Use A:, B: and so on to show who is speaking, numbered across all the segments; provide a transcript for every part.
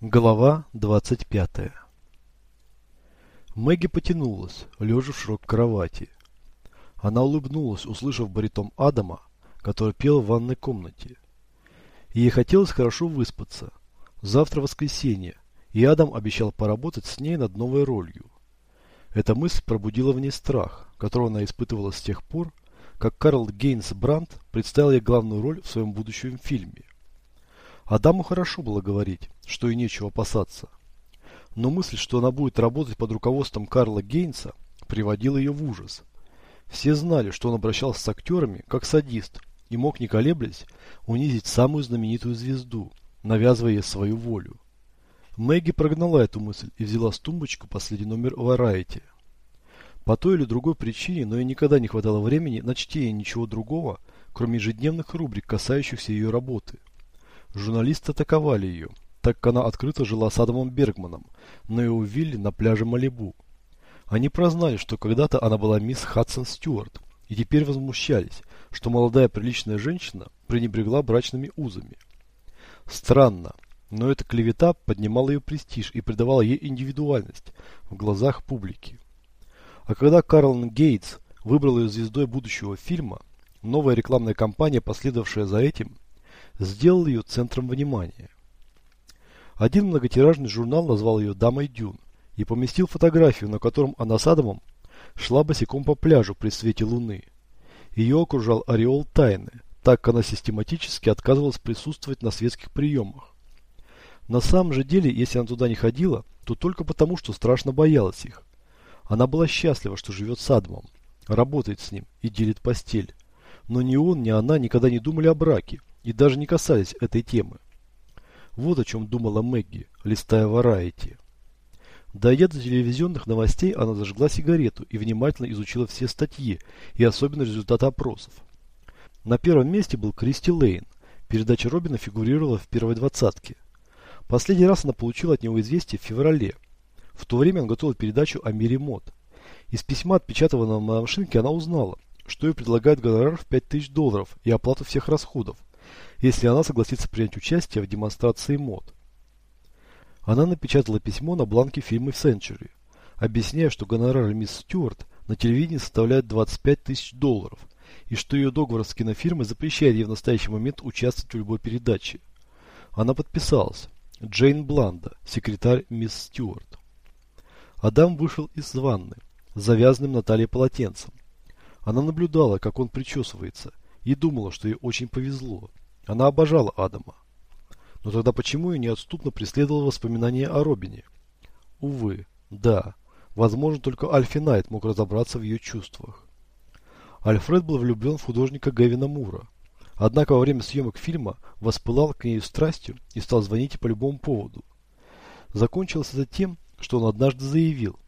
A: Глава 25 Мэгги потянулась, лежа в широкой кровати. Она улыбнулась, услышав баритон Адама, который пел в ванной комнате. Ей хотелось хорошо выспаться. Завтра воскресенье, и Адам обещал поработать с ней над новой ролью. Эта мысль пробудила в ней страх, которого она испытывала с тех пор, как Карл Гейнс Брандт представил ей главную роль в своем будущем фильме. Адаму хорошо было говорить, что и нечего опасаться. Но мысль, что она будет работать под руководством Карла Гейнса, приводила ее в ужас. Все знали, что он обращался с актерами как садист и мог, не колеблясь, унизить самую знаменитую звезду, навязывая ей свою волю. Мэгги прогнала эту мысль и взяла с тумбочку последний номер Variety. По той или другой причине, но ей никогда не хватало времени на чтение ничего другого, кроме ежедневных рубрик, касающихся ее работы. Журналисты атаковали ее, так как она открыто жила с Адамом Бергманом на его вилле на пляже Малибу. Они прознали, что когда-то она была мисс Хадсон Стюарт, и теперь возмущались, что молодая приличная женщина пренебрегла брачными узами. Странно, но эта клевета поднимала ее престиж и придавала ей индивидуальность в глазах публики. А когда Карлон Гейтс выбрал ее звездой будущего фильма, новая рекламная кампания, последовавшая за этим, сделал ее центром внимания. Один многотиражный журнал назвал ее «Дамой Дюн» и поместил фотографию, на котором она с Адамом шла босиком по пляжу при свете луны. Ее окружал ореол тайны, так как она систематически отказывалась присутствовать на светских приемах. На самом же деле, если она туда не ходила, то только потому, что страшно боялась их. Она была счастлива, что живет с Адамом, работает с ним и делит постель. Но ни он, ни она никогда не думали о браке, и даже не касались этой темы. Вот о чем думала Мэгги, листая Варайти. Дойдя до телевизионных новостей, она зажгла сигарету и внимательно изучила все статьи и особенно результаты опросов. На первом месте был Кристи Лейн. Передача Робина фигурировала в первой двадцатке. Последний раз она получила от него известие в феврале. В то время он готовил передачу о мире мод. Из письма, отпечатанного на машинке, она узнала, что ей предлагают гонорар в 5000 долларов и оплату всех расходов, если она согласится принять участие в демонстрации мод. Она напечатала письмо на бланке фильма Century, объясняя, что гонорар мисс Стюарт на телевидении составляет 25 тысяч долларов, и что ее договор с кинофирмой запрещает ей в настоящий момент участвовать в любой передаче. Она подписалась. Джейн Бланда, секретарь мисс Стюарт. Адам вышел из ванны, завязанным на полотенцем. Она наблюдала, как он причесывается, и думала, что ей очень повезло. Она обожала Адама. Но тогда почему ее неотступно преследовало воспоминание о Робине? Увы, да. Возможно, только Альфи Найт мог разобраться в ее чувствах. Альфред был влюблен в художника Гевина Мура. Однако во время съемок фильма воспылал к ней страстью и стал звонить по любому поводу. Закончилось это тем, что он однажды заявил.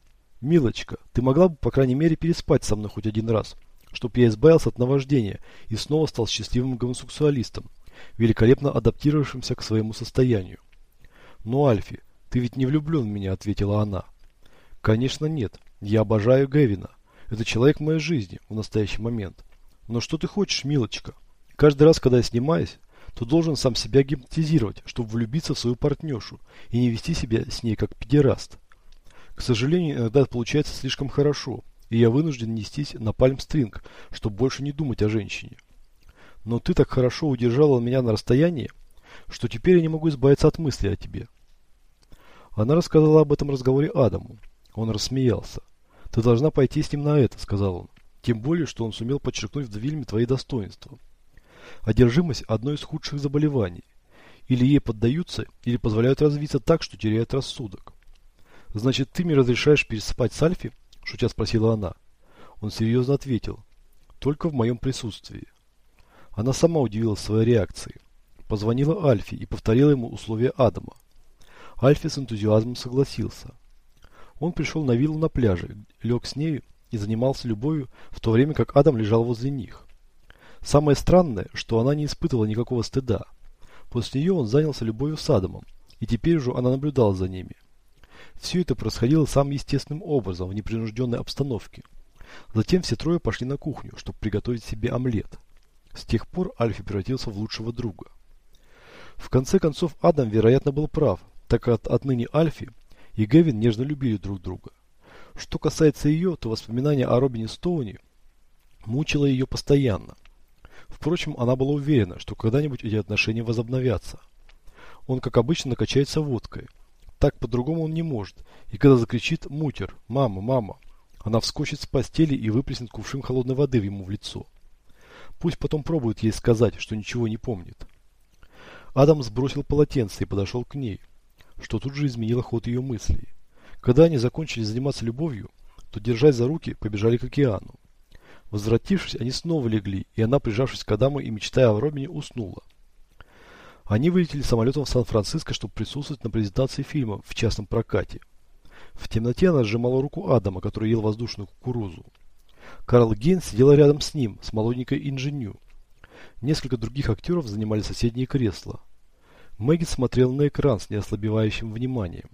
A: «Милочка, ты могла бы, по крайней мере, переспать со мной хоть один раз, чтоб я избавился от наваждения и снова стал счастливым гомосексуалистом, великолепно адаптировавшимся к своему состоянию. «Ну, Альфи, ты ведь не влюблен в меня», — ответила она. «Конечно нет. Я обожаю Гевина. Это человек моей жизни в настоящий момент. Но что ты хочешь, милочка? Каждый раз, когда я снимаюсь, то должен сам себя гипнотизировать, чтобы влюбиться в свою партнершу и не вести себя с ней как педераст. К сожалению, иногда это получается слишком хорошо, и я вынужден нестись на пальм-стринг, чтобы больше не думать о женщине. Но ты так хорошо удержала меня на расстоянии, что теперь я не могу избавиться от мысли о тебе. Она рассказала об этом разговоре Адаму. Он рассмеялся. «Ты должна пойти с ним на это», — сказал он. «Тем более, что он сумел подчеркнуть в Двильме твои достоинства. Одержимость – одно из худших заболеваний. Или ей поддаются, или позволяют развиться так, что теряют рассудок. Значит, ты мне разрешаешь переспать с Альфи? Шутя спросила она. Он серьезно ответил. Только в моем присутствии. Она сама удивилась своей реакцией. Позвонила Альфи и повторила ему условия Адама. Альфи с энтузиазмом согласился. Он пришел на виллу на пляже, лег с нею и занимался любовью, в то время как Адам лежал возле них. Самое странное, что она не испытывала никакого стыда. После нее он занялся любовью с Адамом, и теперь уже она наблюдала за ними. Все это происходило самым естественным образом, в непринужденной обстановке. Затем все трое пошли на кухню, чтобы приготовить себе омлет. С тех пор Альфи превратился в лучшего друга. В конце концов, Адам, вероятно, был прав, так как отныне Альфи и Гевин нежно любили друг друга. Что касается ее, то воспоминание о Робине Стоуне мучило ее постоянно. Впрочем, она была уверена, что когда-нибудь эти отношения возобновятся. Он, как обычно, накачается водкой. Так по-другому он не может. И когда закричит «Мутер! Мама! Мама!», она вскочит с постели и выплеснет кувшин холодной воды ему в лицо. Пусть потом пробует ей сказать, что ничего не помнит. Адам сбросил полотенце и подошел к ней, что тут же изменило ход ее мыслей. Когда они закончили заниматься любовью, то, держась за руки, побежали к океану. Возвратившись, они снова легли, и она, прижавшись к Адаму и мечтая о Робине, уснула. Они вылетели самолетом в Сан-Франциско, чтобы присутствовать на презентации фильма в частном прокате. В темноте она сжимала руку Адама, который ел воздушную кукурузу. Карл Гейн сидел рядом с ним, с молоденькой инженю. Несколько других актеров занимали соседние кресла. Мэгги смотрел на экран с неослабевающим вниманием,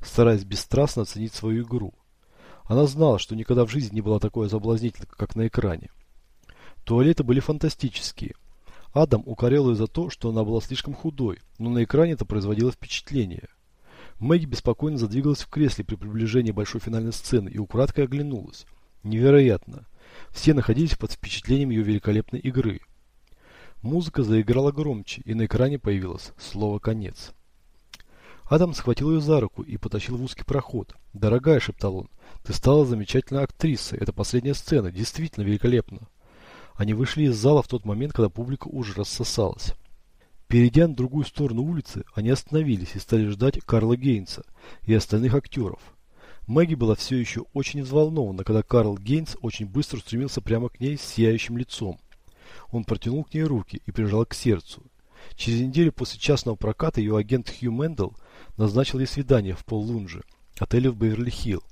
A: стараясь бесстрастно оценить свою игру. Она знала, что никогда в жизни не была такой соблазнительной, как на экране. Туалеты были фантастические. Адам укорел ее за то, что она была слишком худой, но на экране это производило впечатление. Мэгги беспокойно задвигалась в кресле при приближении большой финальной сцены и украдкой оглянулась. Невероятно. Все находились под впечатлением ее великолепной игры. Музыка заиграла громче, и на экране появилось слово «конец». Адам схватил ее за руку и потащил в узкий проход. «Дорогая», — шептал он, — «ты стала замечательной актрисой. Это последняя сцена. Действительно великолепно». Они вышли из зала в тот момент, когда публика уже рассосалась. Перейдя на другую сторону улицы, они остановились и стали ждать Карла Гейнса и остальных актеров. Мэгги была все еще очень взволнована, когда Карл Гейнс очень быстро устремился прямо к ней с сияющим лицом. Он протянул к ней руки и прижал к сердцу. Через неделю после частного проката ее агент Хью Мэндл назначил ей свидание в Поло Лунже, отеле в Беверли-Хилл.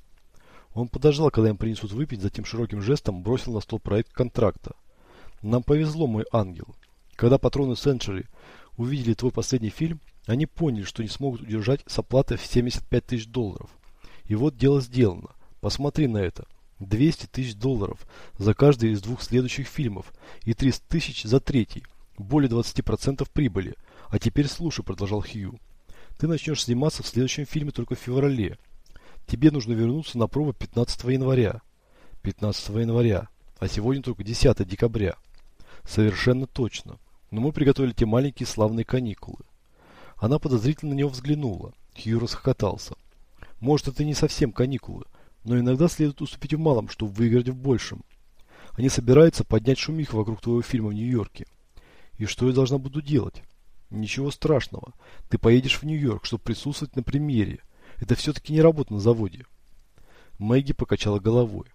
A: Он подождал, когда им принесут выпить, затем широким жестом бросил на стол проект контракта. «Нам повезло, мой ангел. Когда патроны Сенчури увидели твой последний фильм, они поняли, что не смогут удержать с оплатой в 75 тысяч долларов. И вот дело сделано. Посмотри на это. 200 тысяч долларов за каждый из двух следующих фильмов и 300 тысяч за третий. Более 20% прибыли. А теперь слушай, продолжал Хью. Ты начнешь сниматься в следующем фильме только в феврале. Тебе нужно вернуться на пробу 15 января. 15 января. А сегодня только 10 декабря. Совершенно точно. Но мы приготовили те маленькие славные каникулы. Она подозрительно на него взглянула. Хью расхохотался. Может, это не совсем каникулы, но иногда следует уступить в малом, чтобы выиграть в большем. Они собираются поднять шумиху вокруг твоего фильма в Нью-Йорке. И что я должна буду делать? Ничего страшного. Ты поедешь в Нью-Йорк, чтобы присутствовать на премьере. Это все-таки не работа на заводе. Мэгги покачала головой.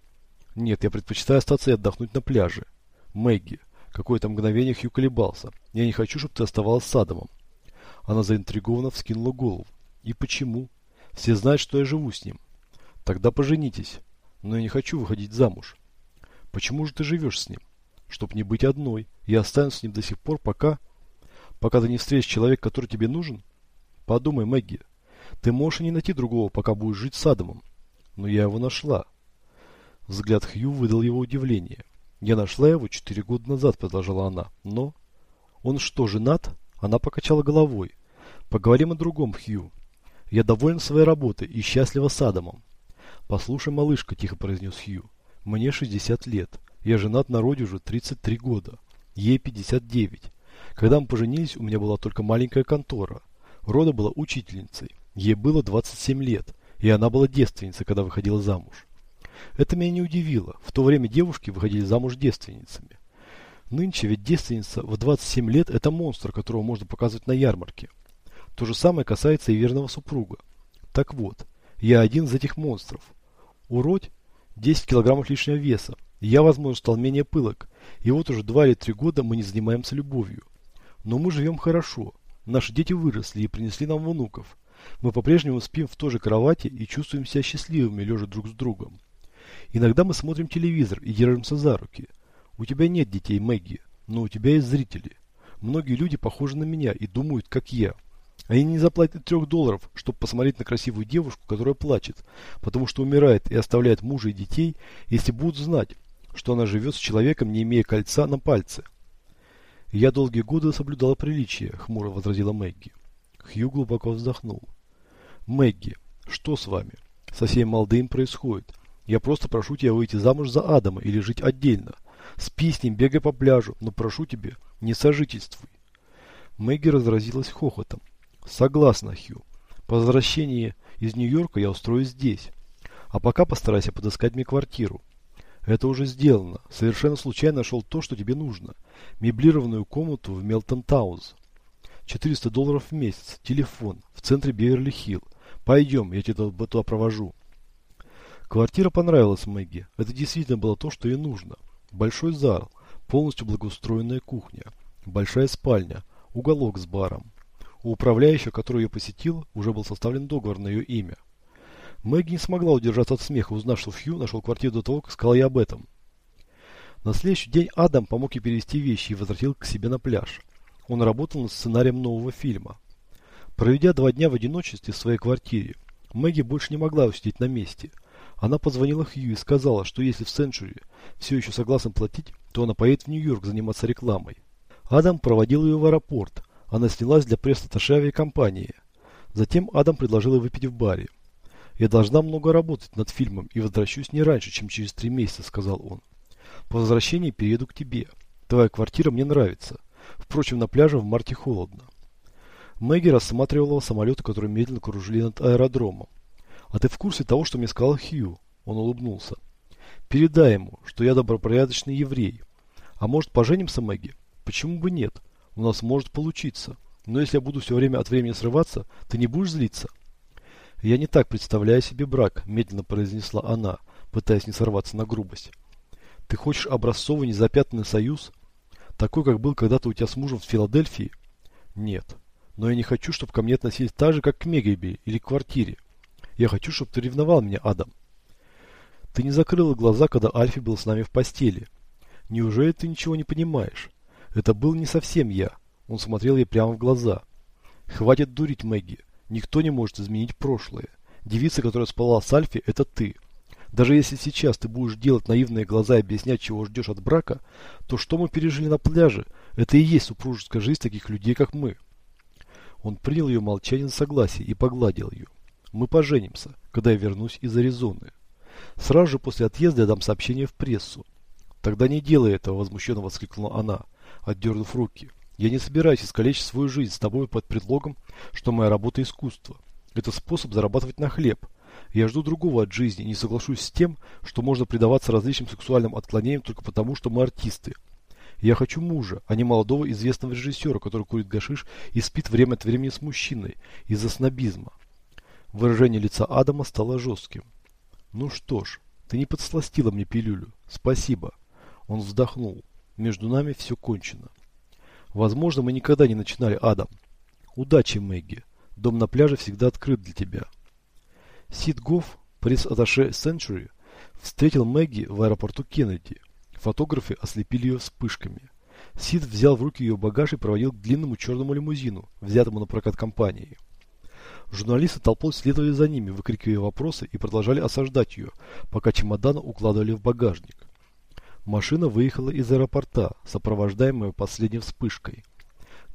A: Нет, я предпочитаю остаться и отдохнуть на пляже. Мэгги. Какое-то мгновение Хью колебался. Я не хочу, чтобы ты оставалась с Адамом. Она заинтригованно вскинула голову. И почему? Все знают, что я живу с ним. Тогда поженитесь. Но я не хочу выходить замуж. Почему же ты живешь с ним? Чтоб не быть одной. Я останусь с ним до сих пор, пока... Пока ты не встретишь человека, который тебе нужен? Подумай, Мэгги. Ты можешь и не найти другого, пока будешь жить с Адамом. Но я его нашла. Взгляд Хью выдал его удивление. Я нашла его четыре года назад, продолжала она. Но... Он что, женат? Она покачала головой. Поговорим о другом, Хью. Я доволен своей работой и счастлива с Адамом. Послушай, малышка, тихо произнес Хью. Мне 60 лет. Я женат на Роде уже 33 года. Ей 59. Когда мы поженились, у меня была только маленькая контора. Рода была учительницей. Ей было 27 лет, и она была девственницей, когда выходила замуж. Это меня не удивило. В то время девушки выходили замуж девственницами. Нынче ведь девственница в 27 лет – это монстр, которого можно показывать на ярмарке. То же самое касается и верного супруга. Так вот, я один из этих монстров. Уродь 10 килограммов лишнего веса. Я, возможно, стал менее пылок. И вот уже два или три года мы не занимаемся любовью. Но мы живем хорошо. Наши дети выросли и принесли нам внуков. Мы по-прежнему спим в той же кровати и чувствуем себя счастливыми, лежа друг с другом. Иногда мы смотрим телевизор и держимся за руки. У тебя нет детей, Мэгги, но у тебя есть зрители. Многие люди похожи на меня и думают, как я. Они не заплатят трех долларов, чтобы посмотреть на красивую девушку, которая плачет, потому что умирает и оставляет мужа и детей, если будут знать, что она живет с человеком, не имея кольца на пальце. «Я долгие годы соблюдала приличие», — хмуро возразила Мэгги. Хью глубоко вздохнул. Мэгги, что с вами? Со всем молодым происходит. Я просто прошу тебя выйти замуж за Адама или жить отдельно. Спи с ним, бегай по пляжу, но прошу тебя, не сожительствуй. Мэгги разразилась хохотом. Согласна, Хью. По возвращении из Нью-Йорка я устроюсь здесь. А пока постарайся подыскать мне квартиру. Это уже сделано. Совершенно случайно нашел то, что тебе нужно. Меблированную комнату в Мелтон Тауз. 400 долларов в месяц. Телефон. В центре Беверли-Хилл. Пойдем, я тебя туда провожу. Квартира понравилась Мэгги. Это действительно было то, что ей нужно. Большой зал, полностью благоустроенная кухня, большая спальня, уголок с баром. У управляющего, который ее посетил, уже был составлен договор на ее имя. Мэгги не смогла удержаться от смеха, узнав, что Фью нашел квартиру до того, как сказал ей об этом. На следующий день Адам помог ей перевести вещи и возвратил к себе на пляж. Он работал над сценарием нового фильма. Проведя два дня в одиночестве в своей квартире, Мэгги больше не могла усидеть на месте. Она позвонила Хью и сказала, что если в Сенчури все еще согласен платить, то она поедет в Нью-Йорк заниматься рекламой. Адам проводил ее в аэропорт. Она снялась для пресс-атташе авиакомпании. Затем Адам предложил ей выпить в баре. «Я должна много работать над фильмом и возвращусь не раньше, чем через три месяца», — сказал он. «По возвращении перееду к тебе. Твоя квартира мне нравится. Впрочем, на пляже в марте холодно». Мэгги рассматривала самолеты, которые медленно кружили над аэродромом. «А ты в курсе того, что мне сказал Хью?» Он улыбнулся. «Передай ему, что я добропорядочный еврей. А может, поженимся, Мэгги? Почему бы нет? У нас может получиться. Но если я буду все время от времени срываться, ты не будешь злиться?» «Я не так представляю себе брак», – медленно произнесла она, пытаясь не сорваться на грубость. «Ты хочешь образцовый незапятнанный союз? Такой, как был когда-то у тебя с мужем в Филадельфии?» «Нет. Но я не хочу, чтобы ко мне относились так же, как к Мегабе или к квартире. Я хочу, чтобы ты ревновал меня, Адам. Ты не закрыла глаза, когда Альфи был с нами в постели. Неужели ты ничего не понимаешь? Это был не совсем я. Он смотрел ей прямо в глаза. Хватит дурить, Мэгги. Никто не может изменить прошлое. Девица, которая спала с Альфи, это ты. Даже если сейчас ты будешь делать наивные глаза и объяснять, чего ждешь от брака, то что мы пережили на пляже, это и есть супружеская жизнь таких людей, как мы. Он принял ее молчание за согласие и погладил ее. Мы поженимся, когда я вернусь из Аризоны. Сразу же после отъезда я дам сообщение в прессу. Тогда не делай этого, возмущенно воскликнула она, отдернув руки. Я не собираюсь искалечить свою жизнь с тобой под предлогом, что моя работа искусство. Это способ зарабатывать на хлеб. Я жду другого от жизни и не соглашусь с тем, что можно предаваться различным сексуальным отклонениям только потому, что мы артисты. Я хочу мужа, а не молодого известного режиссера, который курит гашиш и спит время от времени с мужчиной из-за снобизма. Выражение лица Адама стало жестким. «Ну что ж, ты не подсластила мне пилюлю. Спасибо». Он вздохнул. «Между нами все кончено». «Возможно, мы никогда не начинали, Адам. Удачи, Мэгги. Дом на пляже всегда открыт для тебя». Сид Гофф, пресс-атташе Century, встретил Мэгги в аэропорту Кеннеди. Фотографы ослепили ее вспышками. Сид взял в руки ее багаж и проводил к длинному черному лимузину, взятому на прокат компании. Журналисты толпой следовали за ними, выкрикивая вопросы и продолжали осаждать ее, пока чемоданы укладывали в багажник. Машина выехала из аэропорта, сопровождаемая последней вспышкой.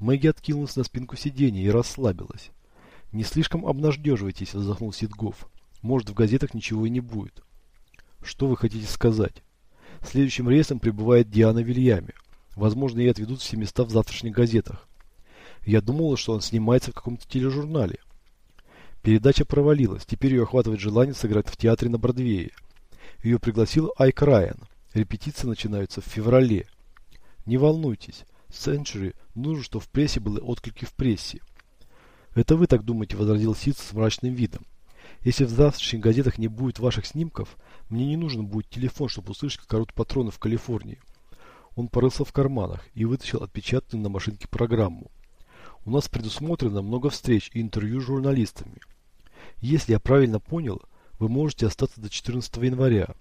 A: Мэгги откинулась на спинку сиденья и расслабилась. «Не слишком обнадеживайтесь», – вздохнул Сидгов. «Может, в газетах ничего и не будет». «Что вы хотите сказать?» Следующим рейсом прибывает Диана Вильями. Возможно, ей отведут все места в завтрашних газетах. Я думала, что он снимается в каком-то тележурнале. Передача провалилась, теперь ее охватывает желание сыграть в театре на Бродвее. Ее пригласил Айк Райан. Репетиции начинаются в феврале. Не волнуйтесь, Century нужно, что в прессе были отклики в прессе. Это вы так думаете, возразил Сид с мрачным видом. Если в завтрашних газетах не будет ваших снимков, мне не нужен будет телефон, чтобы услышать, как орут патроны в Калифорнии. Он порылся в карманах и вытащил отпечатанную на машинке программу. У нас предусмотрено много встреч и интервью с журналистами. Если я правильно понял, вы можете остаться до 14 января.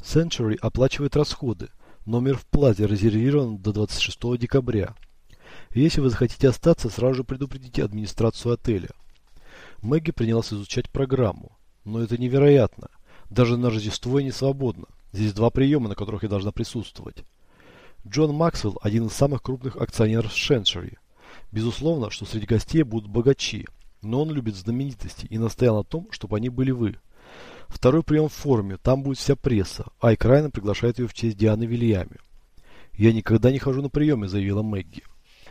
A: Century оплачивает расходы. Номер в плазе резервирован до 26 декабря. Если вы захотите остаться, сразу же предупредите администрацию отеля. Мэгги принялась изучать программу. Но это невероятно. Даже на Рождество не свободна. Здесь два приема, на которых я должна присутствовать. Джон Максвелл – один из самых крупных акционеров Century. Безусловно, что среди гостей будут богачи, но он любит знаменитости и настоял на том, чтобы они были вы. Второй прием в форуме, там будет вся пресса. Айк Райан приглашает ее в честь Дианы Вильями. «Я никогда не хожу на приемы», – заявила Мэгги.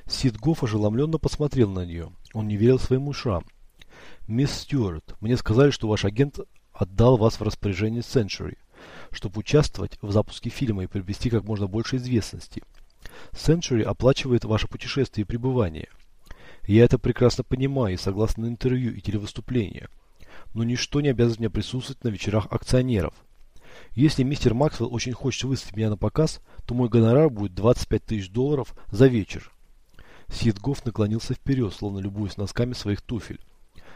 A: Сид Гофф ожеломленно посмотрел на нее. Он не верил своим ушам. «Мисс Стюарт, мне сказали, что ваш агент отдал вас в распоряжение Century, чтобы участвовать в запуске фильма и приобрести как можно больше известности. Century оплачивает ваше путешествие и пребывание. Я это прекрасно понимаю и согласен на интервью и телевыступления. Но ничто не обязывает меня присутствовать на вечерах акционеров. Если мистер Максвелл очень хочет выставить меня на показ, то мой гонорар будет 25 тысяч долларов за вечер. Сидгоф наклонился вперед, словно любуясь носками своих туфель.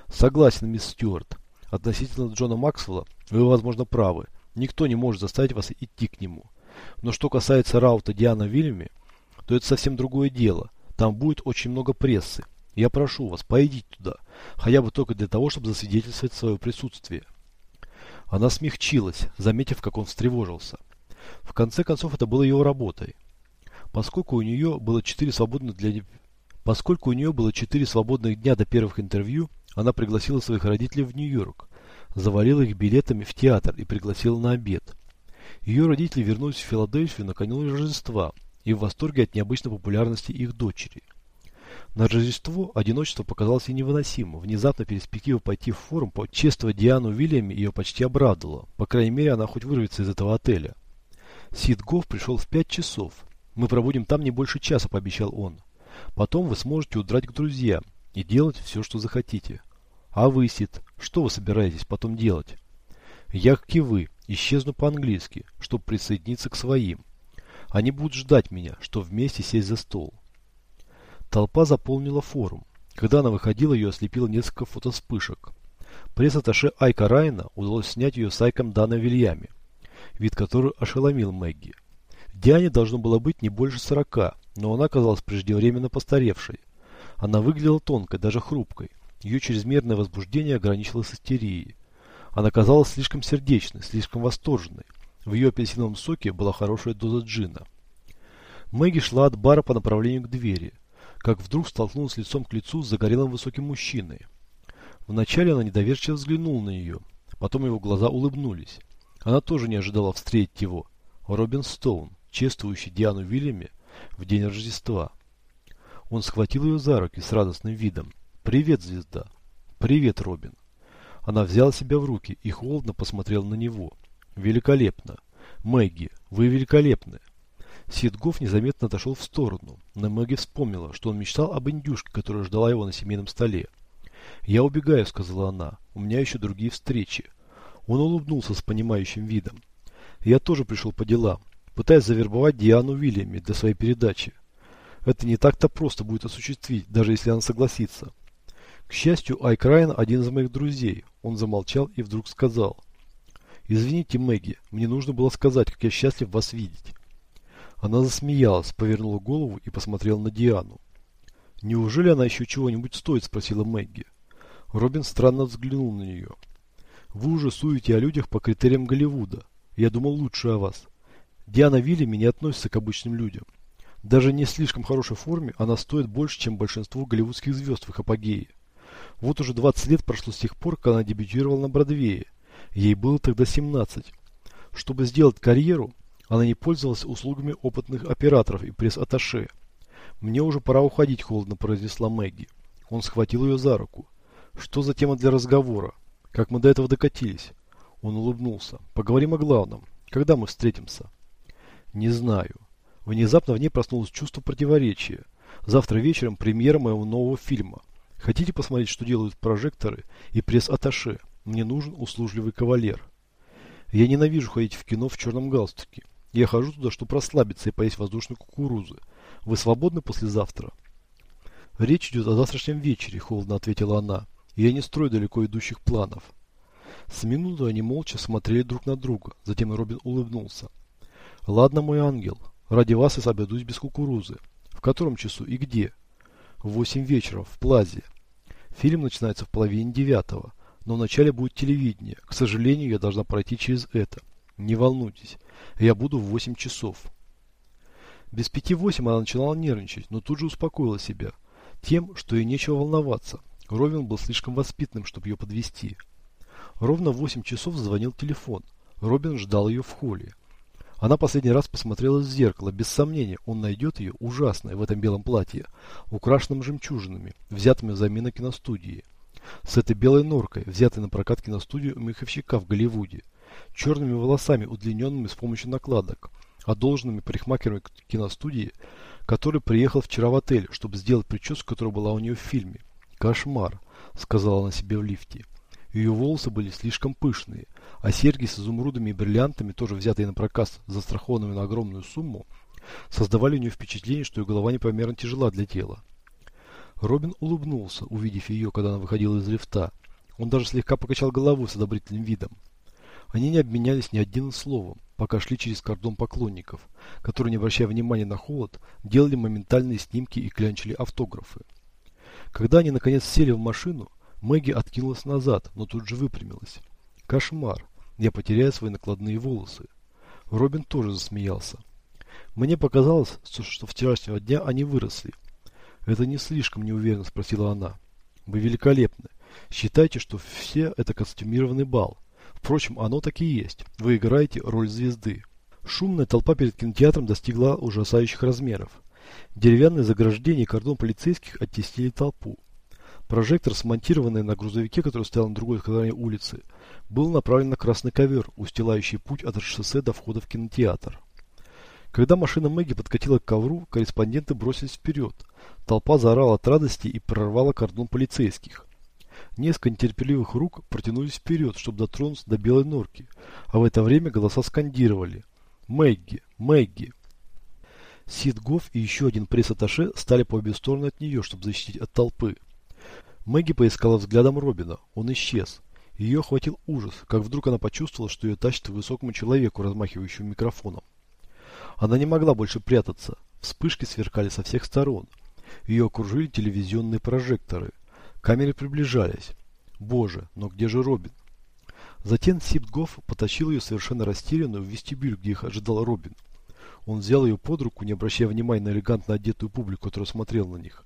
A: Согласен, мисс Стюарт. Относительно Джона Максвелла, вы, возможно, правы. Никто не может заставить вас идти к нему. Но что касается раута Диана Вильями, то это совсем другое дело. Там будет очень много прессы. Я прошу вас, пойдите туда, хотя бы только для того, чтобы засвидетельствовать свое присутствие. Она смягчилась, заметив, как он встревожился. В конце концов, это было его работой. Поскольку у нее было четыре свободных для Поскольку у нее было четыре свободных дня до первых интервью, она пригласила своих родителей в Нью-Йорк, завалила их билетами в театр и пригласила на обед. Ее родители вернулись в Филадельфию накануне Рождества и в восторге от необычной популярности их дочери. На Рождество одиночество показалось ей невыносимым. Внезапно перспектива пойти в форум почествовать Диану Уильяме ее почти обрадовала. По крайней мере, она хоть вырвется из этого отеля. Сид Гофф пришел в пять часов. «Мы проводим там не больше часа», – пообещал он. «Потом вы сможете удрать к друзьям и делать все, что захотите». «А вы, Сид, что вы собираетесь потом делать?» «Я, как и вы, исчезну по-английски, чтобы присоединиться к своим. Они будут ждать меня, чтобы вместе сесть за стол». Толпа заполнила форум. Когда она выходила, ее ослепило несколько фотоспышек. Пресс-атташе Айка Райна удалось снять ее с Айком Дана Вильями, вид которой ошеломил Мэгги. Диане должно было быть не больше сорока, но она казалась преждевременно постаревшей. Она выглядела тонкой, даже хрупкой. Ее чрезмерное возбуждение ограничилось истерией. Она казалась слишком сердечной, слишком восторженной. В ее апельсиновом соке была хорошая доза джина. Мэгги шла от бара по направлению к двери как вдруг столкнулась лицом к лицу с загорелым высоким мужчиной. Вначале она недоверчиво взглянула на нее, потом его глаза улыбнулись. Она тоже не ожидала встретить его. Робин Стоун, чествующий Диану Вильяме в день Рождества. Он схватил ее за руки с радостным видом. «Привет, звезда!» «Привет, Робин!» Она взяла себя в руки и холодно посмотрела на него. «Великолепно! Мэгги, вы великолепны!» Сидгов незаметно отошел в сторону, но Мэгги вспомнила, что он мечтал об индюшке, которая ждала его на семейном столе. «Я убегаю», — сказала она, — «у меня еще другие встречи». Он улыбнулся с понимающим видом. «Я тоже пришел по делам, пытаясь завербовать Диану Уильями для своей передачи. Это не так-то просто будет осуществить, даже если она согласится». К счастью, Айк Райан один из моих друзей. Он замолчал и вдруг сказал. «Извините, Мэгги, мне нужно было сказать, как я счастлив вас видеть». Она засмеялась, повернула голову и посмотрела на Диану. «Неужели она еще чего-нибудь стоит?» – спросила Мэгги. Робин странно взглянул на нее. «Вы уже суете о людях по критериям Голливуда. Я думал лучше о вас. Диана Вильями не относится к обычным людям. Даже не в слишком хорошей форме она стоит больше, чем большинство голливудских звезд в их апогее. Вот уже 20 лет прошло с тех пор, как она дебютировала на Бродвее. Ей было тогда 17. Чтобы сделать карьеру, она не пользовалась услугами опытных операторов и пресс-атташе. «Мне уже пора уходить», – холодно произнесла Мэгги. Он схватил ее за руку. «Что за тема для разговора? Как мы до этого докатились?» Он улыбнулся. «Поговорим о главном. Когда мы встретимся?» «Не знаю». Внезапно в ней проснулось чувство противоречия. Завтра вечером премьера моего нового фильма. Хотите посмотреть, что делают прожекторы и пресс-атташе? Мне нужен услужливый кавалер. Я ненавижу ходить в кино в черном галстуке. Я хожу туда, чтобы расслабиться и поесть воздушной кукурузы. Вы свободны послезавтра? Речь идет о завтрашнем вечере, холодно ответила она. Я не строю далеко идущих планов. С минуту они молча смотрели друг на друга. Затем Робин улыбнулся. Ладно, мой ангел. Ради вас я обойдусь без кукурузы. В котором часу и где? В восемь вечера, в Плазе. Фильм начинается в половине девятого, но вначале будет телевидение. К сожалению, я должна пройти через это. Не волнуйтесь, я буду в 8 часов. Без пяти восемь она начинала нервничать, но тут же успокоила себя тем, что ей нечего волноваться. Робин был слишком воспитанным, чтобы ее подвести. Ровно в 8 часов звонил телефон. Робин ждал ее в холле. Она последний раз посмотрела в зеркало. Без сомнения, он найдет ее ужасной в этом белом платье, украшенном жемчужинами, взятыми взамен на киностудии. С этой белой норкой, взятой на прокат киностудию у меховщика в Голливуде. Черными волосами, удлиненными с помощью накладок, одолженными парикмахером киностудии, который приехал вчера в отель, чтобы сделать прическу, которая была у нее в фильме. «Кошмар», — сказала она себе в лифте. Ее волосы были слишком пышные, а серьги с изумрудами и бриллиантами, тоже взятые на проказ, застрахованными на огромную сумму, создавали у нее впечатление, что ее голова непомерно тяжела для тела. Робин улыбнулся, увидев ее, когда она выходила из лифта. Он даже слегка покачал головой с одобрительным видом. Они не обменялись ни одним словом, пока шли через кордон поклонников, которые, не обращая внимания на холод, делали моментальные снимки и клянчили автографы. Когда они наконец сели в машину, Мэгги откинулась назад, но тут же выпрямилась. Кошмар. Я потеряю свои накладные волосы. Робин тоже засмеялся. Мне показалось, что вчерашнего дня они выросли. Это не слишком неуверенно спросила она. Вы великолепны. Считайте, что все это костюмированный бал. Впрочем, оно так и есть. Вы играете роль звезды. Шумная толпа перед кинотеатром достигла ужасающих размеров. Деревянные заграждения и кордон полицейских оттеснили толпу. Прожектор, смонтированный на грузовике, который стоял на другой стороне улицы, был направлен на красный ковер, устилающий путь от шоссе до входа в кинотеатр. Когда машина Мэгги подкатила к ковру, корреспонденты бросились вперед. Толпа заорала от радости и прорвала кордон полицейских. Несколько нетерпеливых рук протянулись вперед, чтобы дотронуться до белой норки, а в это время голоса скандировали «Мэгги! Мэгги!». Сид Гофф и еще один пресс-атташе стали по обе стороны от нее, чтобы защитить от толпы. Мэгги поискала взглядом Робина. Он исчез. Ее охватил ужас, как вдруг она почувствовала, что ее тащит к высокому человеку, размахивающему микрофоном. Она не могла больше прятаться. Вспышки сверкали со всех сторон. Ее окружили телевизионные прожекторы. Камеры приближались. Боже, но где же Робин? Затем Сипгоф потащил ее совершенно растерянную в вестибюль, где их ожидал Робин. Он взял ее под руку, не обращая внимания на элегантно одетую публику, которая смотрела на них.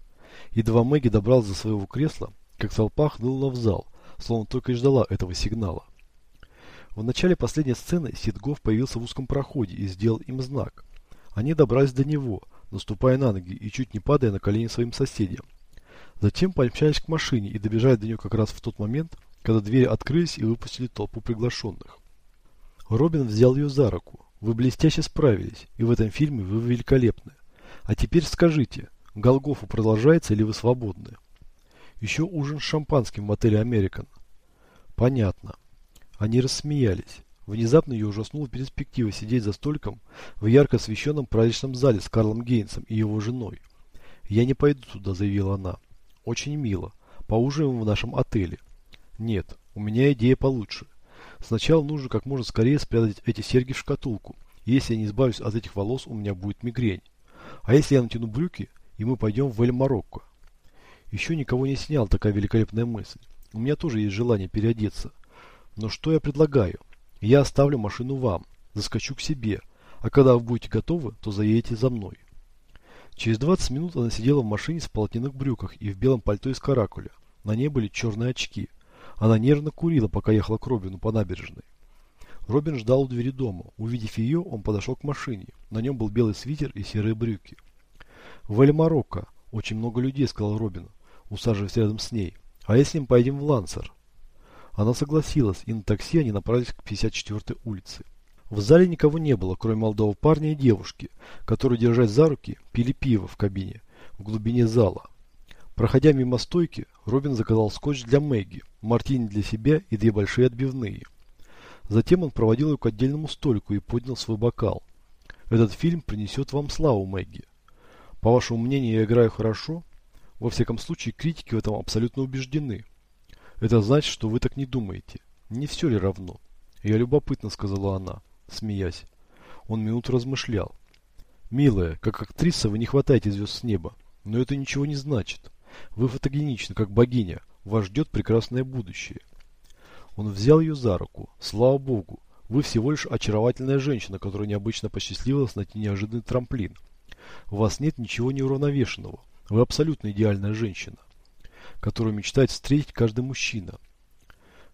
A: Едва Мэгги добрался до своего кресла, как толпа хлынула в зал, словно только и ждала этого сигнала. В начале последней сцены Сидгов появился в узком проходе и сделал им знак. Они добрались до него, наступая на ноги и чуть не падая на колени своим соседям. Затем помчались к машине и добежали до нее как раз в тот момент, когда двери открылись и выпустили толпу приглашенных. Робин взял ее за руку. Вы блестяще справились, и в этом фильме вы великолепны. А теперь скажите, Голгофа продолжается или вы свободны? Еще ужин с шампанским в отеле «Американ». Понятно. Они рассмеялись. Внезапно ее ужаснула перспектива сидеть за столиком в ярко освещенном праздничном зале с Карлом Гейнсом и его женой. «Я не пойду туда», — заявила она. «Очень мило. Поужинаем в нашем отеле». «Нет, у меня идея получше. Сначала нужно как можно скорее спрятать эти серьги в шкатулку. Если я не избавлюсь от этих волос, у меня будет мигрень. А если я натяну брюки, и мы пойдем в Эль-Марокко. Еще никого не снял такая великолепная мысль. У меня тоже есть желание переодеться. Но что я предлагаю? Я оставлю машину вам, заскочу к себе, а когда вы будете готовы, то заедете за мной. Через 20 минут она сидела в машине в полотняных брюках и в белом пальто из каракуля. На ней были черные очки. Она нервно курила, пока ехала к Робину по набережной. Робин ждал у двери дома. Увидев ее, он подошел к машине. На нем был белый свитер и серые брюки. В Эль-Марокко. Очень много людей, сказал Робин, усаживаясь рядом с ней. А если мы поедем в Лансер? Она согласилась, и на такси они направились к 54-й улице. В зале никого не было, кроме молодого парня и девушки, которые, держась за руки, пили пиво в кабине, в глубине зала. Проходя мимо стойки, Робин заказал скотч для Мэгги, мартини для себя и две большие отбивные. Затем он проводил ее к отдельному столику и поднял свой бокал. «Этот фильм принесет вам славу, Мэгги. По вашему мнению, я играю хорошо? Во всяком случае, критики в этом абсолютно убеждены. Это значит, что вы так не думаете. Не все ли равно? Я любопытно, сказала она, смеясь. Он минуту размышлял. Милая, как актриса вы не хватаете звезд с неба, но это ничего не значит. Вы фотогеничны, как богиня. Вас ждет прекрасное будущее. Он взял ее за руку. Слава богу, вы всего лишь очаровательная женщина, которая необычно посчастливилась найти неожиданный трамплин. У вас нет ничего неуравновешенного. Вы абсолютно идеальная женщина. которую мечтает встретить каждый мужчина.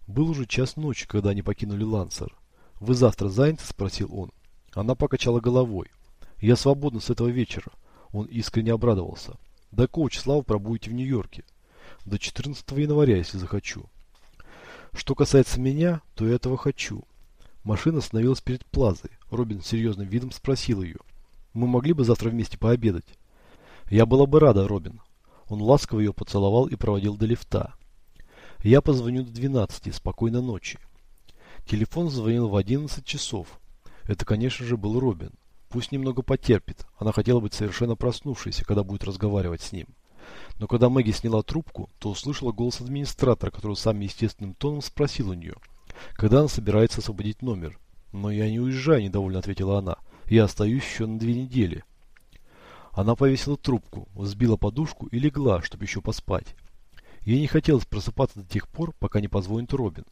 A: Был уже час ночи, когда они покинули Лансер. «Вы завтра заняты?» – спросил он. Она покачала головой. «Я свободна с этого вечера». Он искренне обрадовался. «До какого числа вы пробудете в Нью-Йорке?» «До 14 января, если захочу». «Что касается меня, то я этого хочу». Машина остановилась перед Плазой. Робин с серьезным видом спросил ее. «Мы могли бы завтра вместе пообедать?» «Я была бы рада, Робин». Он ласково ее поцеловал и проводил до лифта. «Я позвоню до 12. Спокойной ночи». Телефон звонил в 11 часов. Это, конечно же, был Робин. Пусть немного потерпит. Она хотела быть совершенно проснувшейся, когда будет разговаривать с ним. Но когда Мэгги сняла трубку, то услышала голос администратора, который самым естественным тоном спросил у нее, когда она собирается освободить номер. «Но я не уезжаю», – недовольно ответила она. «Я остаюсь еще на две недели». Она повесила трубку, взбила подушку и легла, чтобы еще поспать. Ей не хотелось просыпаться до тех пор, пока не позвонит Робин.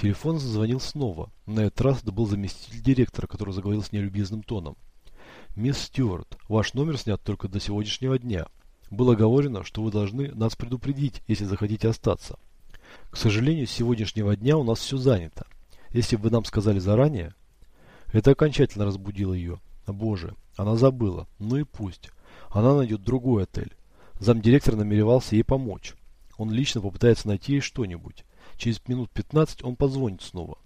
A: Телефон зазвонил снова. На этот раз это был заместитель директора, который заговорил с нелюбезным тоном. «Мисс Стюарт, ваш номер снят только до сегодняшнего дня. Было говорено, что вы должны нас предупредить, если захотите остаться. К сожалению, с сегодняшнего дня у нас все занято. Если бы вы нам сказали заранее...» Это окончательно разбудило ее. Боже, она забыла. Ну и пусть. Она найдет другой отель. Замдиректор намеревался ей помочь. Он лично попытается найти ей что-нибудь. Через минут 15 он позвонит снова.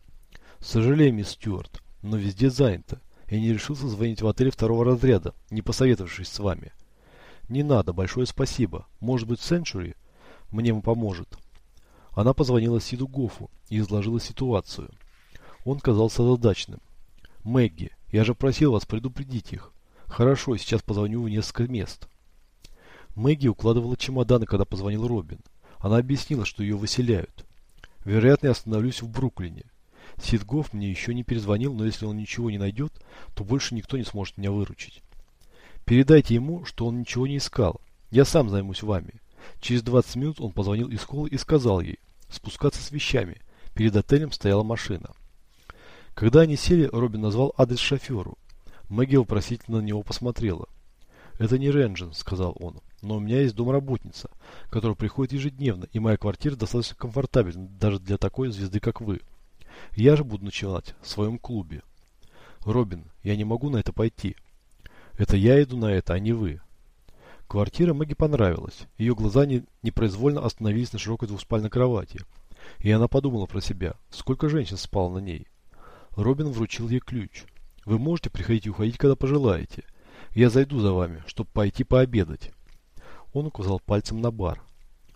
A: Сожалею, мисс Стюарт, но везде занято. Я не решился звонить в отель второго разряда, не посоветовавшись с вами. Не надо, большое спасибо. Может быть, Сенчури мне ему поможет. Она позвонила Сиду Гофу и изложила ситуацию. Он казался задачным. Мэгги, я же просил вас предупредить их. Хорошо, сейчас позвоню в несколько мест. Мэгги укладывала чемоданы, когда позвонил Робин. Она объяснила, что ее выселяют. Вероятно, я остановлюсь в Бруклине. Сидгов мне еще не перезвонил, но если он ничего не найдет, то больше никто не сможет меня выручить. Передайте ему, что он ничего не искал. Я сам займусь вами. Через 20 минут он позвонил из школы и сказал ей спускаться с вещами. Перед отелем стояла машина. Когда они сели, Робин назвал адрес шоферу. Мэгги вопросительно на него посмотрела. «Это не Ренджин», — сказал он, — «но у меня есть домработница, которая приходит ежедневно, и моя квартира достаточно комфортабельна даже для такой звезды, как вы. Я же буду ночевать в своем клубе». «Робин, я не могу на это пойти». «Это я иду на это, а не вы». Квартира Мэгги понравилась. Ее глаза не, непроизвольно остановились на широкой двуспальной кровати. И она подумала про себя, сколько женщин спало на ней. Робин вручил ей ключ. «Вы можете приходить и уходить, когда пожелаете. Я зайду за вами, чтобы пойти пообедать». Он указал пальцем на бар.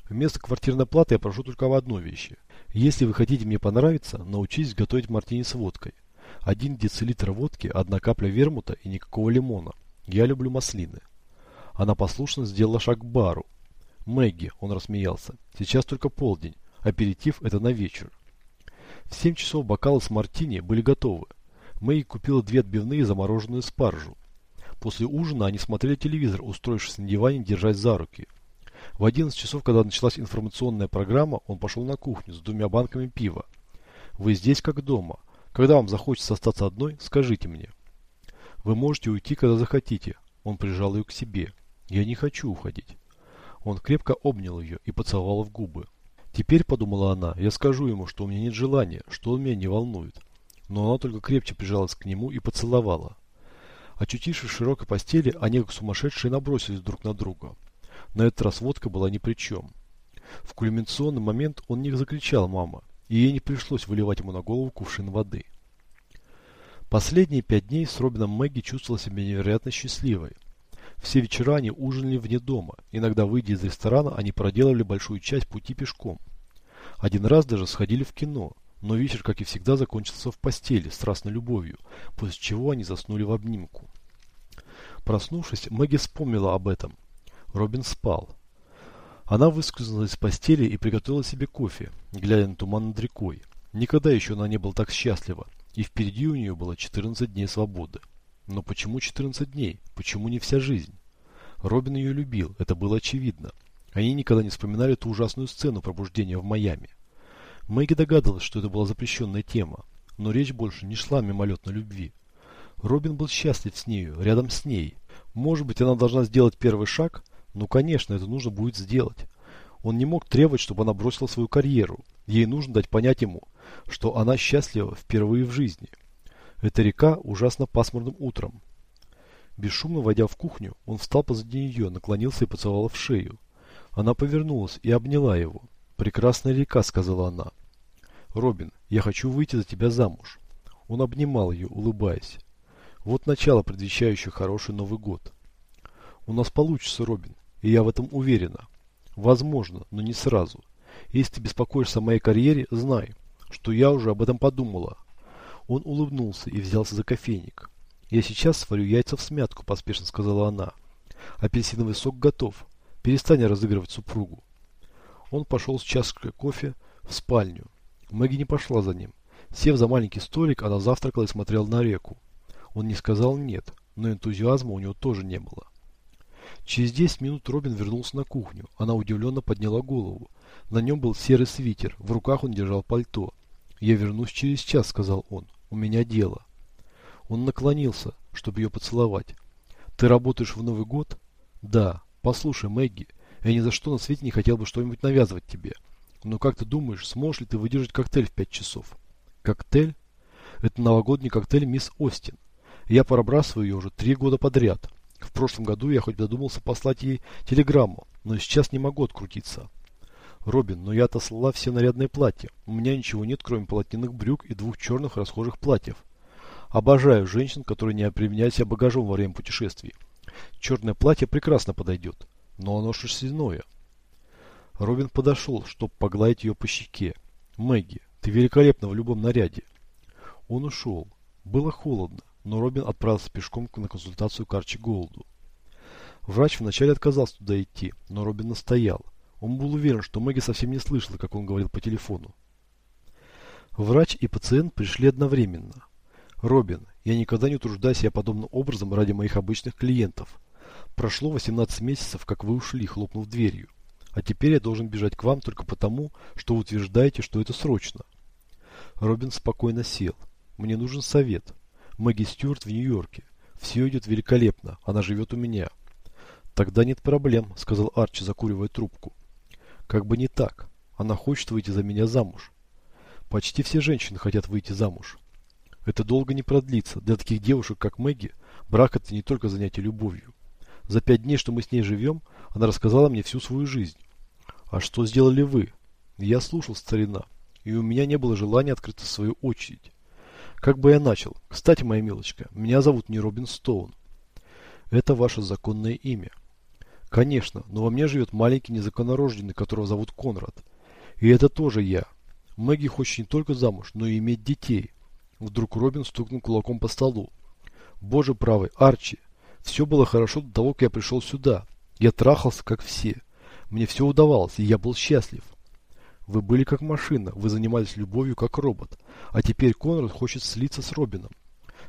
A: «Вместо квартирной платы я прошу только об одной вещи. Если вы хотите мне понравиться, научитесь готовить мартини с водкой. Один децилитр водки, одна капля вермута и никакого лимона. Я люблю маслины». Она послушно сделала шаг к бару. «Мэгги», он рассмеялся, — «сейчас только полдень. Аперитив – это на вечер. В 7 часов бокалы с мартини были готовы. Мэй купила две отбивные замороженную спаржу. После ужина они смотрели телевизор, устроившись на диване, держась за руки. В 11 часов, когда началась информационная программа, он пошел на кухню с двумя банками пива. «Вы здесь как дома. Когда вам захочется остаться одной, скажите мне». «Вы можете уйти, когда захотите». Он прижал ее к себе. «Я не хочу уходить». Он крепко обнял ее и поцеловал в губы. Теперь, подумала она, я скажу ему, что у меня нет желания, что он меня не волнует. Но она только крепче прижалась к нему и поцеловала. Очутившись в широкой постели, они как сумасшедшие набросились друг на друга. На этот раз водка была ни при чем. В кульминационный момент он не закричал «мама», и ей не пришлось выливать ему на голову кувшин воды. Последние пять дней с Робином Мэгги чувствовала себя невероятно счастливой. Все вечера они ужинали вне дома. Иногда, выйдя из ресторана, они проделали большую часть пути пешком. Один раз даже сходили в кино, но вечер, как и всегда, закончился в постели, страстной любовью, после чего они заснули в обнимку. Проснувшись, Мэгги вспомнила об этом. Робин спал. Она выскользнула из постели и приготовила себе кофе, глядя на туман над рекой. Никогда еще она не была так счастлива, и впереди у нее было 14 дней свободы. Но почему 14 дней? Почему не вся жизнь? Робин ее любил, это было очевидно. Они никогда не вспоминали ту ужасную сцену пробуждения в Майами. Мэгги догадывалась, что это была запрещенная тема, но речь больше не шла мимолетной любви. Робин был счастлив с нею, рядом с ней. Может быть, она должна сделать первый шаг? Ну, конечно, это нужно будет сделать. Он не мог требовать, чтобы она бросила свою карьеру. Ей нужно дать понять ему, что она счастлива впервые в жизни. Эта река ужасно пасмурным утром. Бесшумно войдя в кухню, он встал позади нее, наклонился и поцеловал в шею. Она повернулась и обняла его. «Прекрасная река», — сказала она. «Робин, я хочу выйти за тебя замуж». Он обнимал ее, улыбаясь. Вот начало, предвещающее хороший Новый год. У нас получится, Робин, и я в этом уверена. Возможно, но не сразу. Если ты беспокоишься о моей карьере, знай, что я уже об этом подумала. Он улыбнулся и взялся за кофейник. «Я сейчас сварю яйца в смятку», – поспешно сказала она. «Апельсиновый сок готов. Перестань разыгрывать супругу». Он пошел с чашкой кофе в спальню. Мэгги не пошла за ним. Сев за маленький столик, она завтракала и смотрела на реку. Он не сказал «нет», но энтузиазма у него тоже не было. Через 10 минут Робин вернулся на кухню. Она удивленно подняла голову. На нем был серый свитер, в руках он держал пальто. «Я вернусь через час», — сказал он. «У меня дело». Он наклонился, чтобы ее поцеловать. «Ты работаешь в Новый год?» «Да. Послушай, Мэгги, я ни за что на свете не хотел бы что-нибудь навязывать тебе. Но как ты думаешь, сможешь ли ты выдержать коктейль в пять часов?» «Коктейль?» «Это новогодний коктейль мисс Остин. Я пробрасываю ее уже три года подряд. В прошлом году я хоть додумался послать ей телеграмму, но сейчас не могу открутиться. Робин, но я отослала все нарядные платья. У меня ничего нет, кроме полотняных брюк и двух черных расхожих платьев. Обожаю женщин, которые не обременяют себя багажом во время путешествий. Черное платье прекрасно подойдет, но оно шерстяное. Робин подошел, чтобы погладить ее по щеке. Мэгги, ты великолепна в любом наряде. Он ушел. Было холодно, но Робин отправился пешком на консультацию к Арчи Голду. Врач вначале отказался туда идти, но Робин настоял. Он был уверен, что Мэгги совсем не слышала, как он говорил по телефону. Врач и пациент пришли одновременно. Робин, я никогда не утруждаю себя подобным образом ради моих обычных клиентов. Прошло 18 месяцев, как вы ушли, хлопнув дверью. А теперь я должен бежать к вам только потому, что вы утверждаете, что это срочно. Робин спокойно сел. Мне нужен совет. Мэгги Стюарт в Нью-Йорке. Все идет великолепно. Она живет у меня. Тогда нет проблем, сказал Арчи, закуривая трубку. Как бы не так. Она хочет выйти за меня замуж. Почти все женщины хотят выйти замуж. Это долго не продлится. Для таких девушек, как Мэгги, брак это не только занятие любовью. За пять дней, что мы с ней живем, она рассказала мне всю свою жизнь. А что сделали вы? Я слушал, старина, и у меня не было желания открыться в свою очередь. Как бы я начал? Кстати, моя милочка, меня зовут не Робин Стоун. Это ваше законное имя. Конечно, но во мне живет маленький незаконнорожденный, которого зовут Конрад. И это тоже я. Мэгги хочет не только замуж, но и иметь детей. Вдруг Робин стукнул кулаком по столу. Боже правый, Арчи, все было хорошо до того, как я пришел сюда. Я трахался, как все. Мне все удавалось, и я был счастлив. Вы были как машина, вы занимались любовью, как робот. А теперь Конрад хочет слиться с Робином.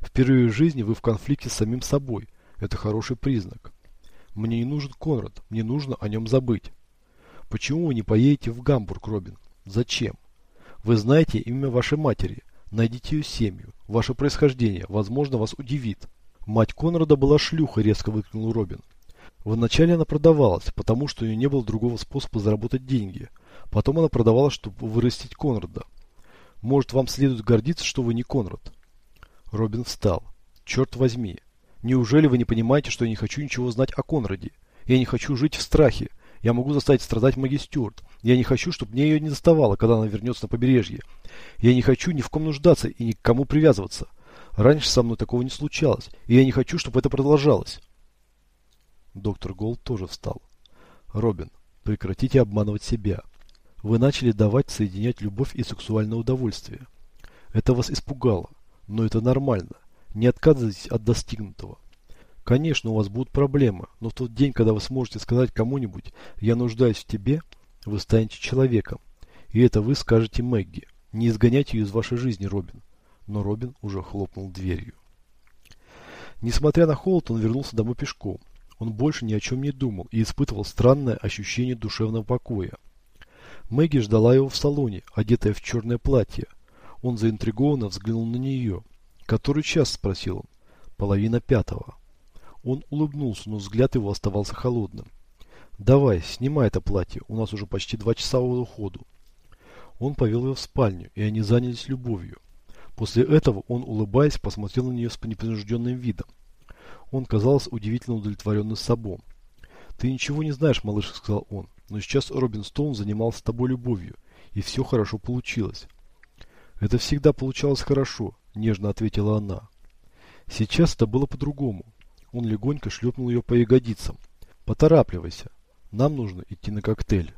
A: Впервые в жизни вы в конфликте с самим собой. Это хороший признак. Мне не нужен Конрад, мне нужно о нем забыть. Почему вы не поедете в Гамбург, Робин? Зачем? Вы знаете имя вашей матери. Найдите ее семью. Ваше происхождение, возможно, вас удивит. Мать Конрада была шлюхой, резко выкрикнул Робин. Вначале она продавалась, потому что у нее не было другого способа заработать деньги. Потом она продавалась, чтобы вырастить Конрада. Может, вам следует гордиться, что вы не Конрад? Робин встал. Черт возьми. Неужели вы не понимаете, что я не хочу ничего знать о Конраде? Я не хочу жить в страхе. Я могу заставить страдать Маги. Я не хочу, чтобы мне ее не доставало, когда она вернется на побережье. Я не хочу ни в ком нуждаться и ни к кому привязываться. Раньше со мной такого не случалось, и я не хочу, чтобы это продолжалось. Доктор Голд тоже встал. Робин, прекратите обманывать себя. Вы начали давать соединять любовь и сексуальное удовольствие. Это вас испугало, но это нормально. Не отказывайтесь от достигнутого. Конечно, у вас будут проблемы, но в тот день, когда вы сможете сказать кому-нибудь «я нуждаюсь в тебе», вы станете человеком. И это вы скажете Мэгги. Не изгоняйте ее из вашей жизни, Робин. Но Робин уже хлопнул дверью. Несмотря на холод, он вернулся домой пешком. Он больше ни о чем не думал и испытывал странное ощущение душевного покоя. Мэгги ждала его в салоне, одетая в черное платье. Он заинтригованно взглянул на нее. «Который час?» – спросил он. «Половина пятого». Он улыбнулся, но взгляд его оставался холодным. Давай, снимай это платье, у нас уже почти два часа уходу. Он повел ее в спальню, и они занялись любовью. После этого он, улыбаясь, посмотрел на нее с непринужденным видом. Он казался удивительно удовлетворенным собой. «Ты ничего не знаешь, малыш», — сказал он, — «но сейчас Робин Стоун занимался тобой любовью, и все хорошо получилось». «Это всегда получалось хорошо», — нежно ответила она. Сейчас это было по-другому. Он легонько шлепнул ее по ягодицам. «Поторапливайся. Нам нужно идти на коктейль».